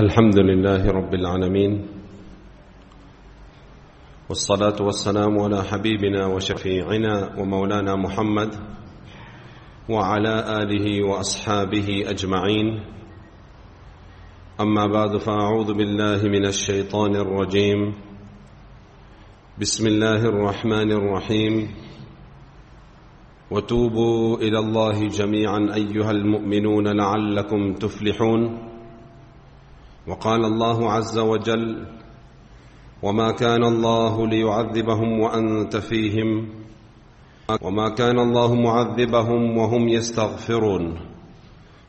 الحمد لله رب العالمين والصلاة والسلام على حبيبنا وشفيعنا ومولانا محمد وعلى آله وأصحابه أجمعين. أما بعد فأعوذ بالله من الشيطان الرجيم. بسم الله الرحمن الرحيم. وتوبوا إلى الله جميعا أيها المؤمنون لعلكم تفلحون. وقال الله عز وجل وما كان الله ليعذبهم وأنت فيهم وما كان الله معذبهم وهم يستغفرون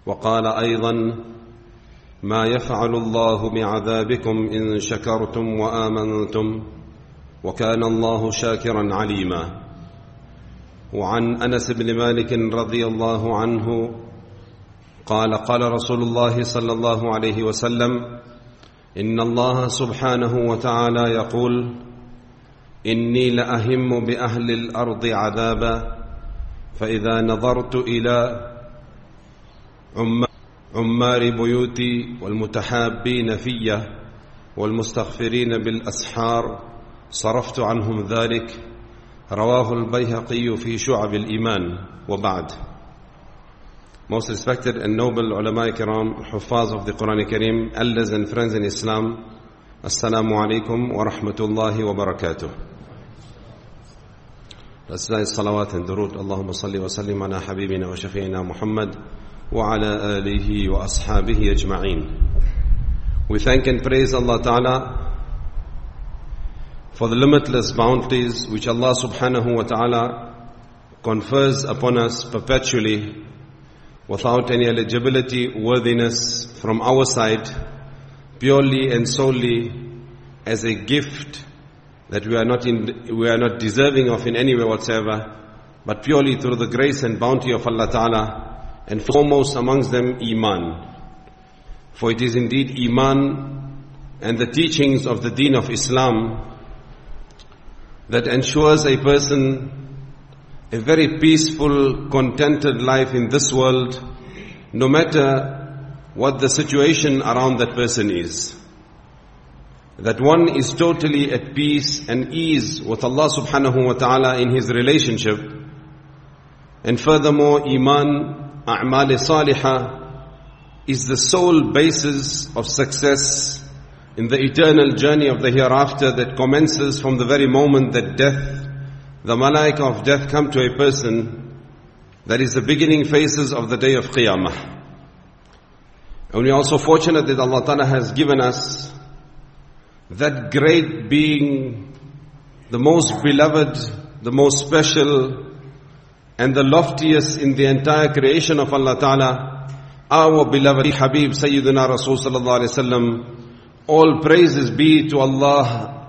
وقال أيضا ما يفعل الله بعذابكم إن شكرتم وآمنتم وكان الله شاكرا عليما وعن أنس بن مالك رضي الله عنه قال قال رسول الله صلى الله عليه وسلم إن الله سبحانه وتعالى يقول إني لأهم بأهل الأرض عذابا فإذا نظرت إلى عمار بيوتي والمتحابين في والمستغفرين بالأسحار صرفت عنهم ذلك. رواه البيهقي في شعب الإيمان. وبعد. Most respected and noble ulama kiram, huffaz of the Quran Kareem, elders and friends in Islam, Assalamu alaikum wa rahmatullahi wa barakatuh. Let's say salawat and durud. Allahumma salli wa sallim ala habibina wa ashabihi ajma'een. We thank and praise Allah Ta'ala for the limitless bounties which Allah subhanahu wa ta'ala confers upon us perpetually without any eligibility, worthiness from our side, purely and solely as a gift that we are not in, we are not deserving of in any way whatsoever, but purely through the grace and bounty of Allah Ta'ala, and foremost amongst them, Iman. For it is indeed Iman and the teachings of the deen of Islam that ensures a person a very peaceful, contented life in this world, no matter what the situation around that person is. That one is totally at peace and ease with Allah subhanahu wa ta'ala in his relationship. And furthermore, Iman, A'mal Salihah, is the sole basis of success in the eternal journey of the hereafter that commences from the very moment that death the malaika of death come to a person, that is the beginning phases of the day of Qiyamah. And we are also fortunate that Allah Ta'ala has given us that great being, the most beloved, the most special, and the loftiest in the entire creation of Allah Ta'ala, our beloved Habib Sayyidina Rasul Sallallahu Alaihi Wasallam. All praises be to Allah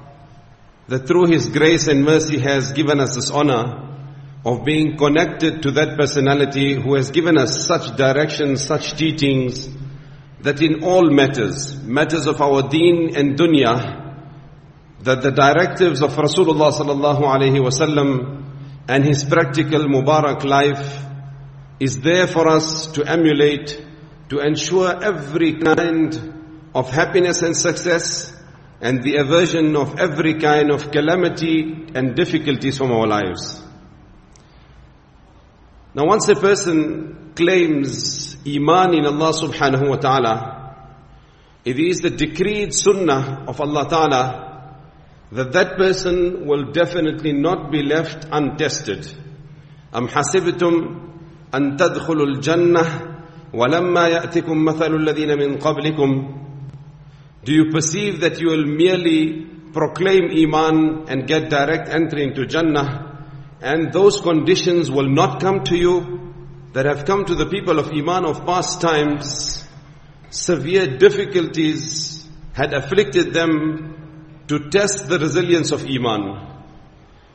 that through His grace and mercy has given us this honor of being connected to that personality who has given us such directions, such teachings, that in all matters, matters of our deen and dunya, that the directives of Rasulullah sallallahu alaihi wasallam and his practical Mubarak life is there for us to emulate, to ensure every kind of happiness and success, and the aversion of every kind of calamity and difficulties from our lives. Now once a person claims Iman in Allah subhanahu wa ta'ala, it is the decreed sunnah of Allah ta'ala that that person will definitely not be left untested. أم حسبتم أن تدخلوا الجنة ولما يأتكم مثل الذين من قبلكم do you perceive that you will merely proclaim Iman and get direct entry into Jannah and those conditions will not come to you that have come to the people of Iman of past times? Severe difficulties had afflicted them to test the resilience of Iman.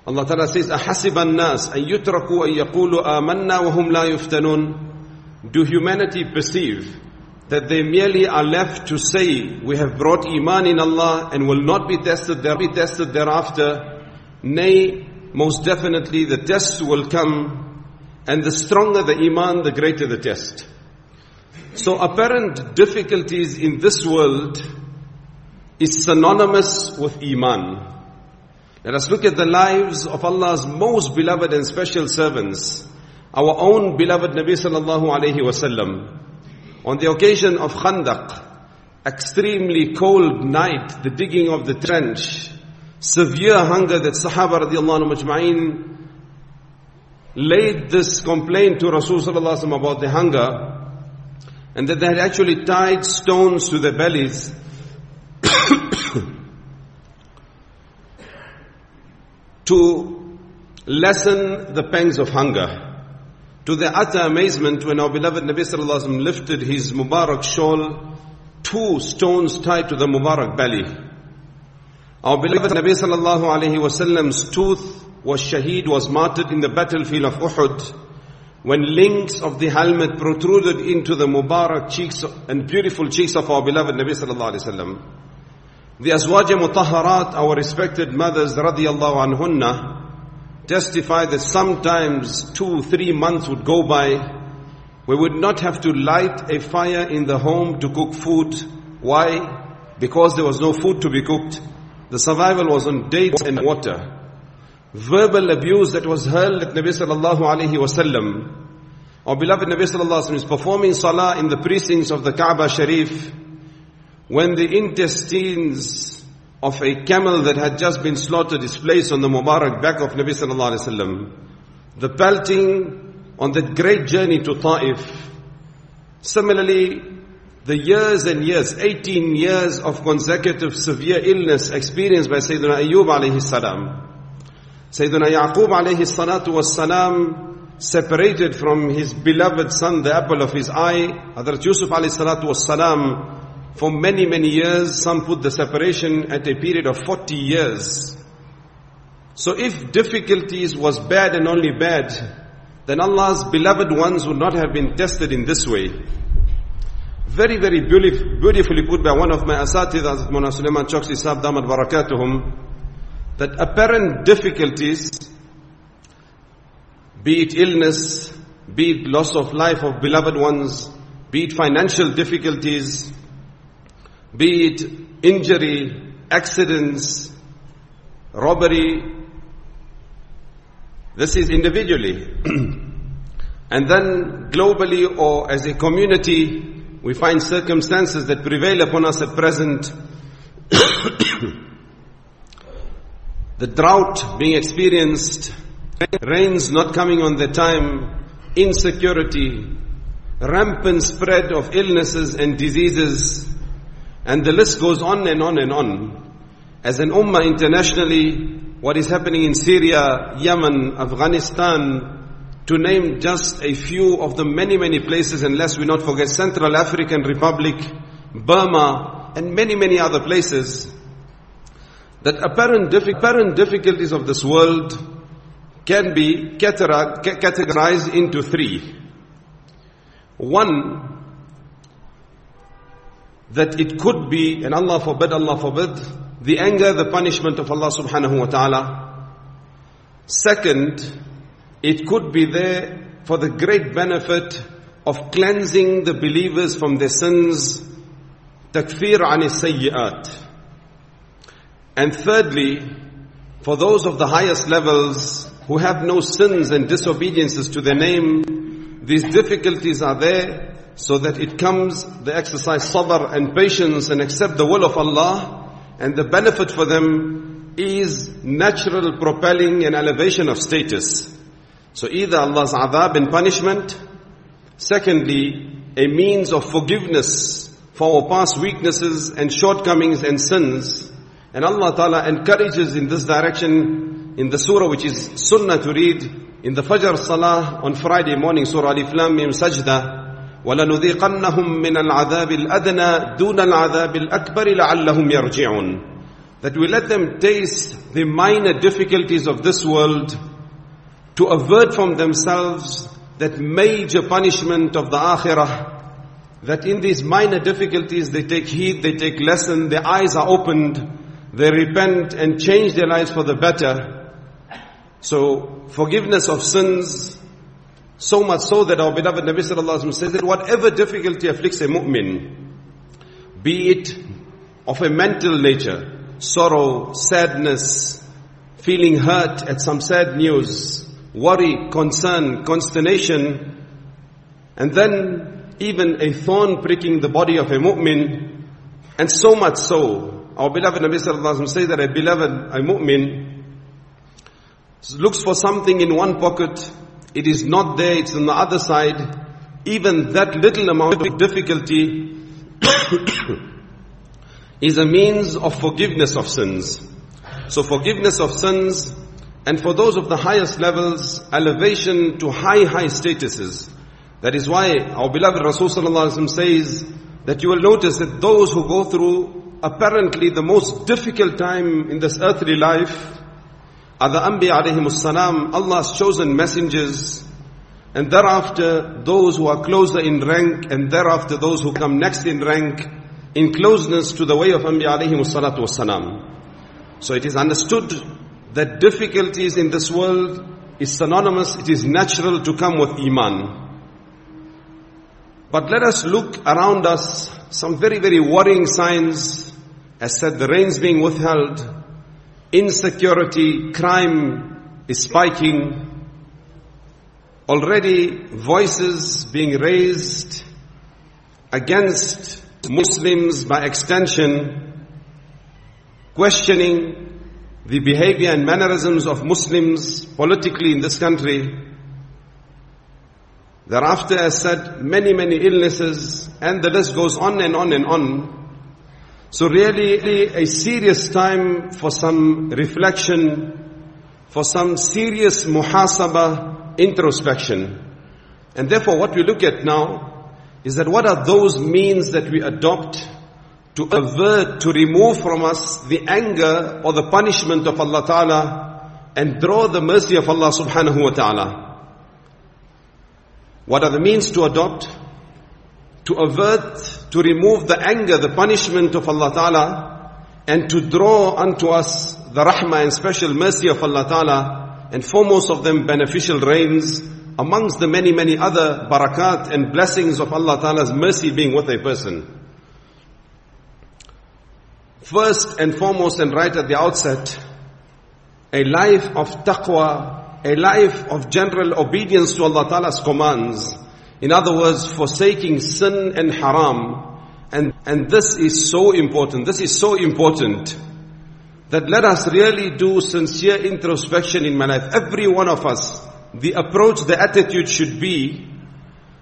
Allah Ta'ala says, أَحَسِبَ النَّاسِ أَن يُتْرَكُوا أَن يَقُولُوا آمَنَّا وَهُمْ لَا يُفْتَنُونَ Do humanity perceive that they merely are left to say, we have brought Iman in Allah and will not be tested, there be tested thereafter. Nay, most definitely the tests will come and the stronger the Iman, the greater the test. So apparent difficulties in this world is synonymous with Iman. Let us look at the lives of Allah's most beloved and special servants, our own beloved Nabi sallallahu alayhi wasallam. On the occasion of Khandaq, extremely cold night, the digging of the trench, severe hunger that Sahaba radiallahu majma'in laid this complaint to Rasulullah sallallahu about the hunger and that they had actually tied stones to their bellies to lessen the pangs of hunger. To their utter amazement, when our beloved Nabi sallallahu alaihi wasallam lifted his Mubarak shawl, two stones tied to the Mubarak belly. Our beloved Nabi sallallahu alaihi wasallam's tooth was shaheed, was martyred in the battlefield of Uhud, when links of the helmet protruded into the Mubarak cheeks and beautiful cheeks of our beloved Nabi sallallahu alaihi wasallam. The Azwaj Mutahharat, our respected mothers radiyallahu anhunna, testify that sometimes two, three months would go by we would not have to light a fire in the home to cook food. Why? Because there was no food to be cooked. The survival was on dates and water. Verbal abuse that was hurled at Nabi sallallahu alayhi wasallam. Our beloved Nabi sallallahu alayhi wa is performing salah in the precincts of the Kaaba Sharif when the intestines of a camel that had just been slaughtered is placed on the Mubarak back of Nabi sallallahu. The pelting on that great journey to Ta'if. Similarly, the years and years, 18 years of consecutive severe illness experienced by Sayyidina Ayyub alayhi salam. Sayyidina Yaqub alayhi salatu was salam separated from his beloved son, the apple of his eye. Hadrat Yusuf alayhi salatu was salam for many, many years. Some put the separation at a period of 40 years. So if difficulties was bad and only bad, then Allah's beloved ones would not have been tested in this way. Very, very beautifully put by one of my asatid, Mona Sulaiman Choksi Sahab Damad Barakatuhum, that apparent difficulties, be it illness, be it loss of life of beloved ones, be it financial difficulties, be it injury, accidents, robbery, this is individually. and then globally or as a community, we find circumstances that prevail upon us at present. the drought being experienced, rains not coming on the time, insecurity, rampant spread of illnesses and diseases, and the list goes on and on and on. As an ummah internationally, what is happening in Syria, Yemen, Afghanistan, to name just a few of the many, many places, unless we not forget Central African Republic, Burma, and many, many other places, that apparent, apparent difficulties of this world can be categorized into three. One, that it could be, and Allah forbid, Allah forbid, the anger, the punishment of Allah subhanahu wa ta'ala. Second, it could be there for the great benefit of cleansing the believers from their sins, takfir an sayyi'at. And thirdly, for those of the highest levels who have no sins and disobediences to their name, these difficulties are there so that it comes, they exercise sabr and patience and accept the will of Allah and the benefit for them is natural propelling and elevation of status. So either Allah's adhab and punishment, secondly, a means of forgiveness for our past weaknesses and shortcomings and sins. And Allah Ta'ala encourages in this direction in the surah which is sunnah to read in the Fajr Salah on Friday morning, Surah Alif Lam Mim Sajda. ولنذيقنهم من العذاب الأدنى دون العذاب الأكبر لعلهم يرجعون that we let them taste the minor difficulties of this world to avert from themselves that major punishment of the akhirah that in these minor difficulties they take heed, they take lesson, their eyes are opened, they repent and change their lives for the better. So forgiveness of sins, so much so that our beloved Nabi sallallahu alaihi wasallam says that whatever difficulty afflicts a mu'min, be it of a mental nature, sorrow, sadness, feeling hurt at some sad news, worry, concern, consternation, and then even a thorn pricking the body of a mu'min, and so much so, our beloved Nabi sallallahu alaihi wasallam says that a beloved, a mu'min, looks for something in one pocket, it is not there, it's on the other side, even that little amount of difficulty is a means of forgiveness of sins. So forgiveness of sins, and for those of the highest levels, elevation to high, high statuses. That is why our beloved Rasulullah says that you will notice that those who go through apparently the most difficult time in this earthly life are the Anbiya alayhimus salam, Allah's chosen messengers, and thereafter those who are closer in rank, and thereafter those who come next in rank, in closeness to the way of Anbiya alayhimus salatu. So it is understood that difficulties in this world is synonymous, it is natural to come with Iman. But let us look around us, some very, very worrying signs, as said the rains being withheld, insecurity, crime is spiking. Already voices being raised against Muslims by extension, questioning the behavior and mannerisms of Muslims politically in this country. Thereafter, as said, many, many illnesses, and the list goes on and on and on. So really a serious time for some reflection, for some serious muhasaba, introspection. And therefore what we look at now is that what are those means that we adopt to avert, to remove from us the anger or the punishment of Allah Ta'ala and draw the mercy of Allah Subhanahu Wa Ta'ala. What are the means to adopt? To avert to remove the anger, the punishment of Allah Ta'ala, and to draw unto us the rahmah and special mercy of Allah Ta'ala, and foremost of them beneficial rains, amongst the many, many other barakat and blessings of Allah Ta'ala's mercy being with a person. First and foremost and right at the outset, a life of taqwa, a life of general obedience to Allah Ta'ala's commands, in other words, forsaking sin and haram. And, and this is so important. This is so important that let us really do sincere introspection in my life. Every one of us, the approach, the attitude should be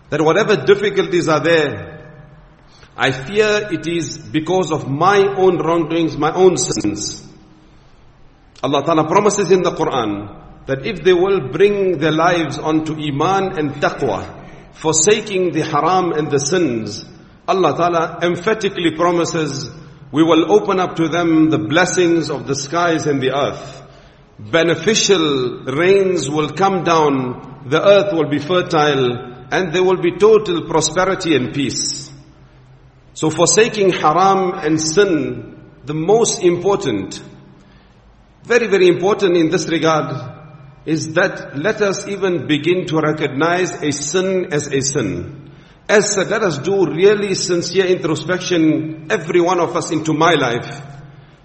that whatever difficulties are there, I fear it is because of my own wrongdoings, my own sins. Allah Ta'ala promises in the Quran that if they will bring their lives onto Iman and Taqwa, forsaking the haram and the sins, Allah Ta'ala emphatically promises we will open up to them the blessings of the skies and the earth. Beneficial rains will come down, the earth will be fertile, and there will be total prosperity and peace. So forsaking haram and sin, the most important, very, very important in this regard, is that let us even begin to recognize a sin as a sin. As said, let us do really sincere introspection, every one of us into my life.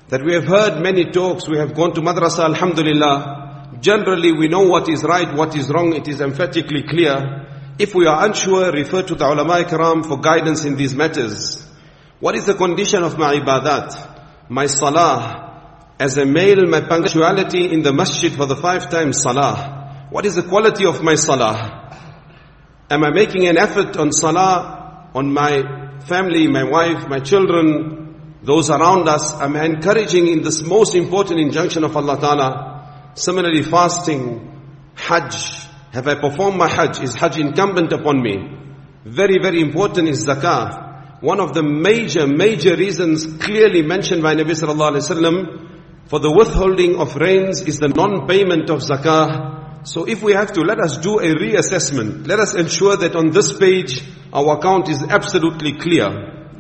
That we have heard many talks, we have gone to madrasa, alhamdulillah. Generally, we know what is right, what is wrong, it is emphatically clear. If we are unsure, refer to the ulama ikram for guidance in these matters. What is the condition of my ibadat? My salah, as a male, my punctuality in the masjid for the five times salah. What is the quality of my salah? Am I making an effort on salah, on my family, my wife, my children, those around us? Am I encouraging in this most important injunction of Allah Ta'ala? Similarly, fasting, hajj. Have I performed my hajj? Is hajj incumbent upon me? Very, very important is zakah. One of the major, major reasons clearly mentioned by Nabi Sallallahu Alaihi Wasallam for the withholding of rains is the non-payment of zakah. So if we have to, let us do a reassessment. Let us ensure that on this page, our account is absolutely clear.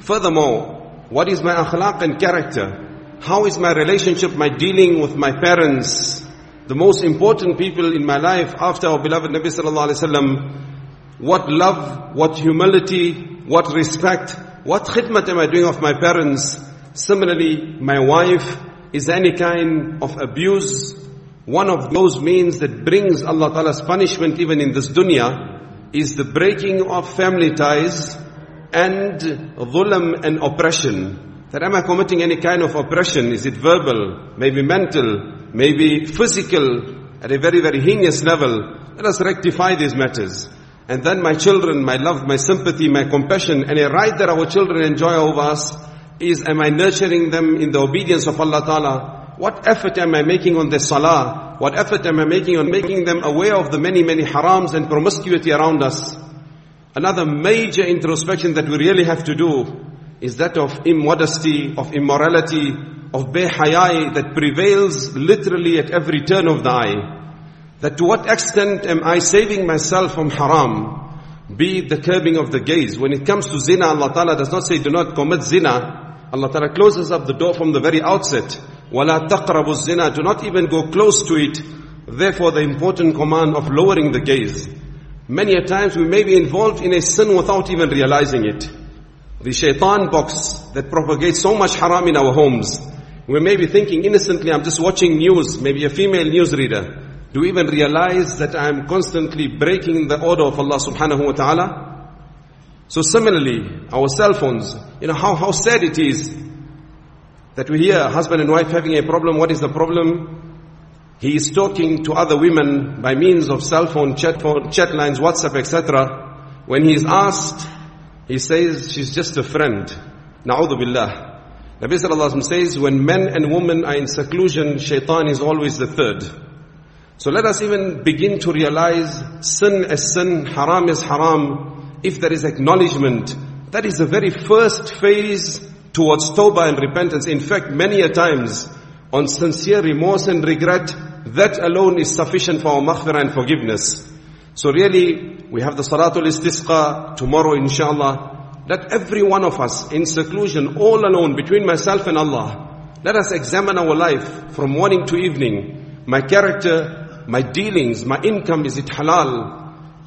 Furthermore, what is my akhlaq and character? How is my relationship, my dealing with my parents, the most important people in my life after our beloved Nabi sallallahu alaihi wasallam, what love, what humility, what respect, what khidmat am I doing of my parents? Similarly, my wife, is any kind of abuse one of those means that brings Allah Ta'ala's punishment even in this dunya is the breaking of family ties and dhulam and oppression. That am I committing any kind of oppression? Is it verbal, maybe mental, maybe physical, at a very, very heinous level? Let us rectify these matters. And then my children, my love, my sympathy, my compassion, and a right that our children enjoy over us is am I nurturing them in the obedience of Allah Ta'ala? What effort am I making on the salah? What effort am I making on making them aware of the many, many harams and promiscuity around us? Another major introspection that we really have to do is that of immodesty, of immorality, of behayai that prevails literally at every turn of the eye. That to what extent am I saving myself from haram? Be the curbing of the gaze. When it comes to zina, Allah Ta'ala does not say do not commit zina. Allah Ta'ala closes up the door from the very outset. وَلَا تَقْرَبُوا الزِّنَا Do not even go close to it. Therefore the important command of lowering the gaze. Many a times we may be involved in a sin without even realizing it. The shaitan box that propagates so much haram in our homes. We may be thinking innocently, I'm just watching news, maybe a female news reader. Do we even realize that I am constantly breaking the order of Allah subhanahu wa ta'ala? So similarly, our cell phones, you know, how, how sad it is that we hear husband and wife having a problem. What is the problem? He is talking to other women by means of cell phone, chat, phone, chat lines, WhatsApp, etc. When he is asked, he says, she's just a friend. Na'udhu billah. Nabi sallallahu alayhi says, when men and women are in seclusion, shaitan is always the third. So let us even begin to realize sin as sin, haram is haram. If there is acknowledgement, that is the very first phase towards tawbah and repentance. In fact, many a times, on sincere remorse and regret, that alone is sufficient for our maghfirah and forgiveness. So really, we have the Salatul Istisqa tomorrow inshallah. Let every one of us in seclusion, all alone, between myself and Allah, let us examine our life from morning to evening. My character, my dealings, my income, is it halal?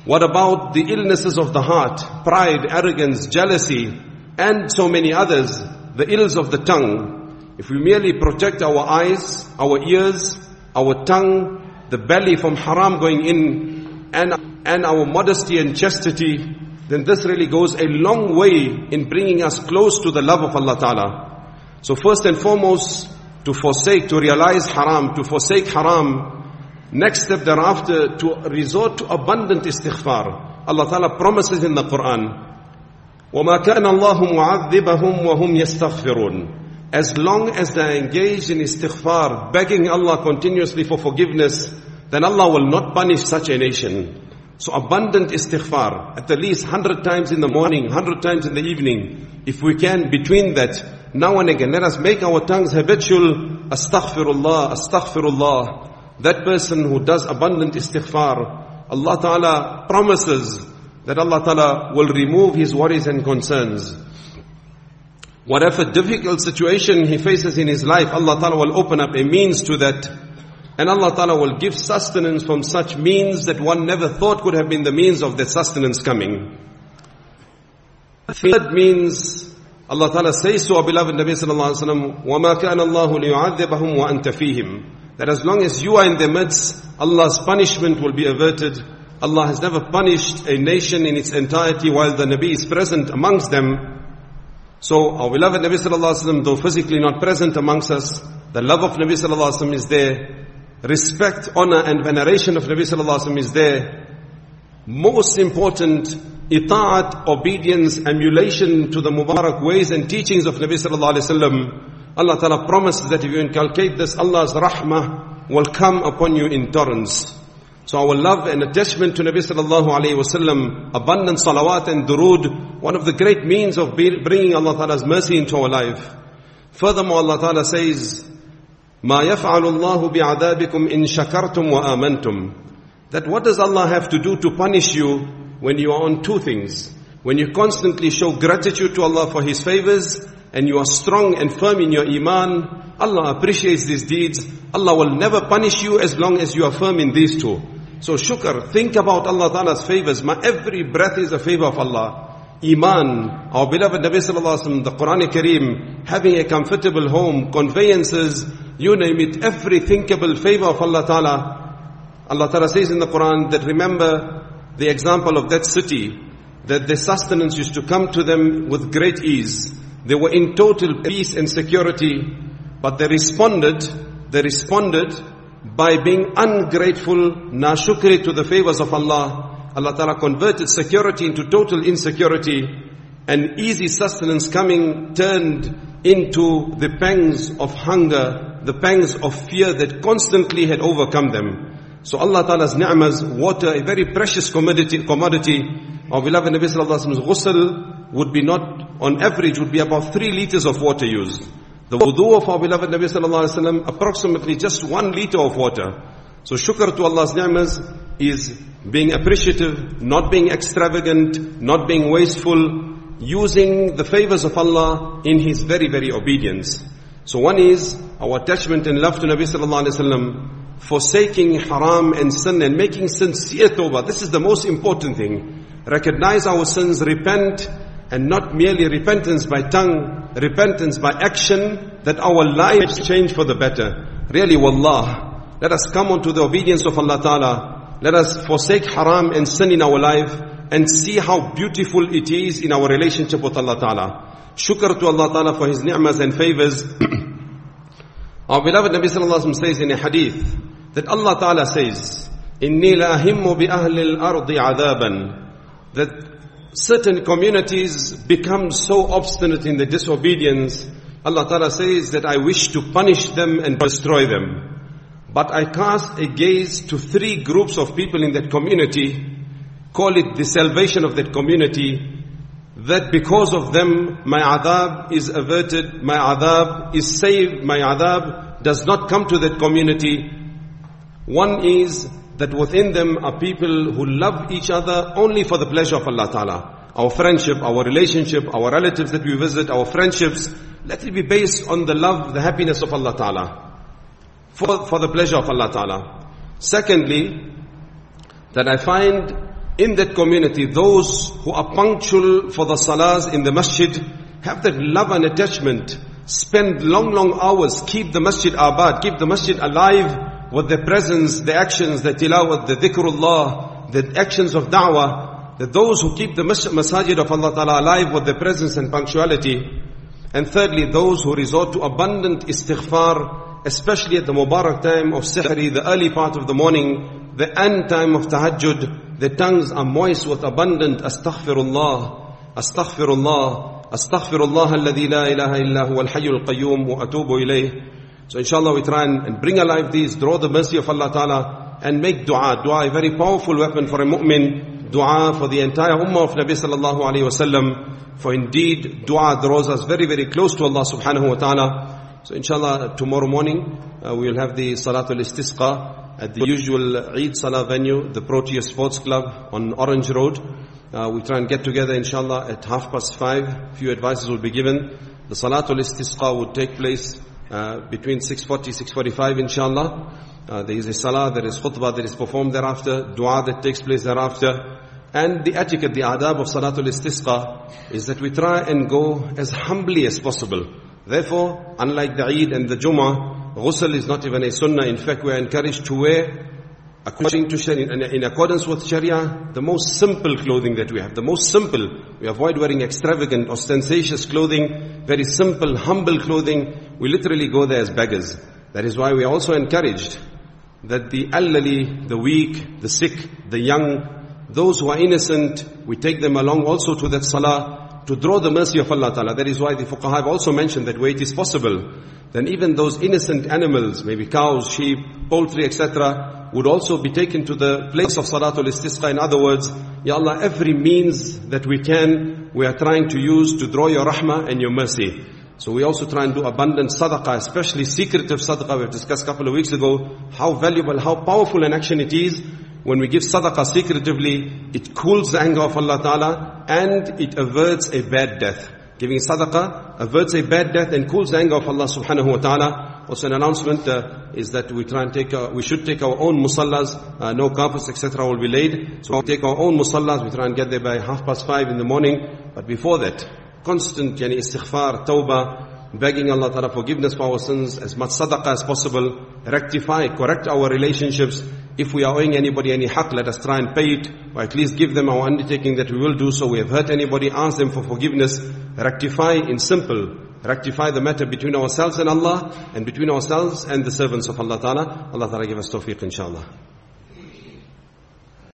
What about the illnesses of the heart? Pride, arrogance, jealousy, and so many others the ills of the tongue, if we merely protect our eyes, our ears, our tongue, the belly from haram going in, and, and our modesty and chastity, then this really goes a long way in bringing us close to the love of Allah Ta'ala. So first and foremost, to forsake, to realize haram, to forsake haram. Next step thereafter, to resort to abundant istighfar. Allah Ta'ala promises in the Quran, وَمَا كَانَ اللَّهُ مُعَذِّبَهُمْ وَهُمْ يَسْتَغْفِرُونَ As long as they are engaged in istighfar, begging Allah continuously for forgiveness, then Allah will not punish such a nation. So abundant istighfar, at the least hundred times in the morning, hundred times in the evening. If we can, between that, now and again, let us make our tongues habitual, astaghfirullah, astaghfirullah. That person who does abundant istighfar, Allah Ta'ala promises that Allah Ta'ala will remove his worries and concerns. Whatever difficult situation he faces in his life, Allah Ta'ala will open up a means to that. And Allah Ta'ala will give sustenance from such means that one never thought could have been the means of the sustenance coming. Third means, Allah Ta'ala says to our beloved Nabi Sallallahu Alaihi Wasallam, وَمَا كَانَ اللَّهُ لِيُعَذِّبَهُمْ وَأَنْتَ فِيهِمْ that as long as you are in their midst, Allah's punishment will be averted Allah has never punished a nation in its entirety while the Nabi is present amongst them. So our beloved Nabi sallallahu alaihi wasallam, though physically not present amongst us, the love of Nabi sallallahu alaihi wasallam is there. Respect, honor and veneration of Nabi sallallahu alaihi wasallam is there. Most important, ita'at, obedience, emulation to the Mubarak ways and teachings of Nabi sallallahu alaihi wasallam. Allah Ta'ala promises that if you inculcate this, Allah's rahmah will come upon you in torrents. So our love and attachment to Nabi sallallahu alayhi wasallam, abundant salawat and durood, one of the great means of bringing Allah Ta'ala's mercy into our life. Furthermore, Allah Ta'ala says, ما يفعل الله بعذابكم إن شكرتم وآمنتم That what does Allah have to do to punish you when you are on two things? When you constantly show gratitude to Allah for His favors and you are strong and firm in your iman, Allah appreciates these deeds. Allah will never punish you as long as you are firm in these two. So shukr, think about Allah Ta'ala's favors. My every breath is a favor of Allah. Iman, our beloved Nabi Sallallahu Alaihi Wasallam, the Quran Kareem, having a comfortable home, conveyances, you name it, every thinkable favor of Allah Ta'ala. Allah Ta'ala says in the Quran that remember the example of that city, that the sustenance used to come to them with great ease. They were in total peace and security, but they responded, they responded by being ungrateful, nashukri to the favors of Allah, Allah Ta'ala converted security into total insecurity and easy sustenance coming turned into the pangs of hunger, the pangs of fear that constantly had overcome them. So Allah Ta'ala's ni'mas, water, a very precious commodity, commodity. Our beloved Nabi Sallallahu Alaihi Wasallam's ghusl would be not, on average, would be about three liters of water used. The wudu of our beloved Nabi Sallallahu approximately just one liter of water. So shukr to Allah's ni'mas is being appreciative, not being extravagant, not being wasteful, using the favors of Allah in His very, very obedience. So one is our attachment and love to Nabi sallallahu alaihi wasallam, forsaking haram and sin and making sincere tawbah. This is the most important thing. Recognize our sins, repent, and not merely repentance by tongue, repentance by action, that our lives change for the better. Really, wallah, let us come onto the obedience of Allah Ta'ala let us forsake haram and sin in our life and see how beautiful it is in our relationship with Allah Ta'ala. Shukr to Allah Ta'ala for His ni'mas and favors. our beloved Nabi Sallallahu Alaihi Wasallam says in a hadith that Allah Ta'ala says, إِنِّي لَأَهِمُّ بِأَهْلِ الْأَرْضِ عَذَابًا That certain communities become so obstinate in their disobedience, Allah Ta'ala says that I wish to punish them and destroy them. But I cast a gaze to three groups of people in that community, call it the salvation of that community, that because of them my adhab is averted, my adhab is saved, my adhab does not come to that community. One is that within them are people who love each other only for the pleasure of Allah Ta'ala. Our friendship, our relationship, our relatives that we visit, our friendships, let it be based on the love, the happiness of Allah Ta'ala for, for the pleasure of Allah Ta'ala. Secondly, that I find in that community those who are punctual for the salahs in the masjid have that love and attachment, spend long, long hours, keep the masjid abad, keep the masjid alive with the presence, the actions, the tilawat, the dhikrullah, the actions of da'wah, that those who keep the masajid of Allah Ta'ala alive with the presence and punctuality. And thirdly, those who resort to abundant istighfar, especially at the Mubarak time of Sihri, the early part of the morning, the end time of Tahajjud, the tongues are moist with abundant astaghfirullah, astaghfirullah, astaghfirullah alladhi la ilaha illa huwa al-hayyul qayyum wa atubu ilayh. So inshallah we try and, and bring alive these, draw the mercy of Allah Ta'ala and make dua. Dua a very powerful weapon for a mu'min. Dua for the entire ummah of Nabi sallallahu alayhi wa sallam. For indeed, dua draws us very, very close to Allah subhanahu wa ta'ala. So inshallah tomorrow morning uh, we will have the Salatul Istisqa at the usual Eid Salah venue, the Proteus Sports Club on Orange Road. Uh, we try and get together inshallah at half past five. Few advices will be given. The Salatul Istisqa would take place uh, between 6.40, 6.45 inshallah. Uh, there is a salah, there is khutbah that is performed thereafter, dua that takes place thereafter. And the etiquette, the adab of Salatul Istisqa is that we try and go as humbly as possible. Therefore, unlike the Eid and the Jummah, ghusl is not even a sunnah. In fact, we are encouraged to wear according to Sharia, in accordance with Sharia, the most simple clothing that we have, the most simple. We avoid wearing extravagant, ostentatious clothing, very simple, humble clothing. We literally go there as beggars. That is why we are also encouraged that the elderly, the weak, the sick, the young, those who are innocent, we take them along also to that salah to draw the mercy of Allah Ta'ala. That is why the fuqaha have also mentioned that where it is possible, then even those innocent animals, maybe cows, sheep, poultry, etc., would also be taken to the place of Salatul Istisqa. In other words, Ya Allah, every means that we can, we are trying to use to draw your rahmah and your mercy. So we also try and do abundant sadaqah, especially secretive sadaqah. We've discussed a couple of weeks ago how valuable, how powerful an action it is when we give sadaqah secretively, it cools the anger of Allah Ta'ala and it averts a bad death. Giving sadaqah averts a bad death and cools the anger of Allah subhanahu wa ta'ala. Also an announcement uh, is that we try and take, uh, we should take our own musallas, uh, no carpets etc. will be laid. So we take our own musallas, we try and get there by half past five in the morning. But before that, constant yani istighfar, tawbah, begging Allah Ta'ala forgiveness for our sins, as much sadaqah as possible, rectify, correct our relationships. If we are owing anybody any haq, let us try and pay it, or at least give them our undertaking that we will do so. We have hurt anybody, ask them for forgiveness, rectify in simple, rectify the matter between ourselves and Allah, and between ourselves and the servants of Allah Ta'ala. Allah Ta'ala give us tawfiq inshallah.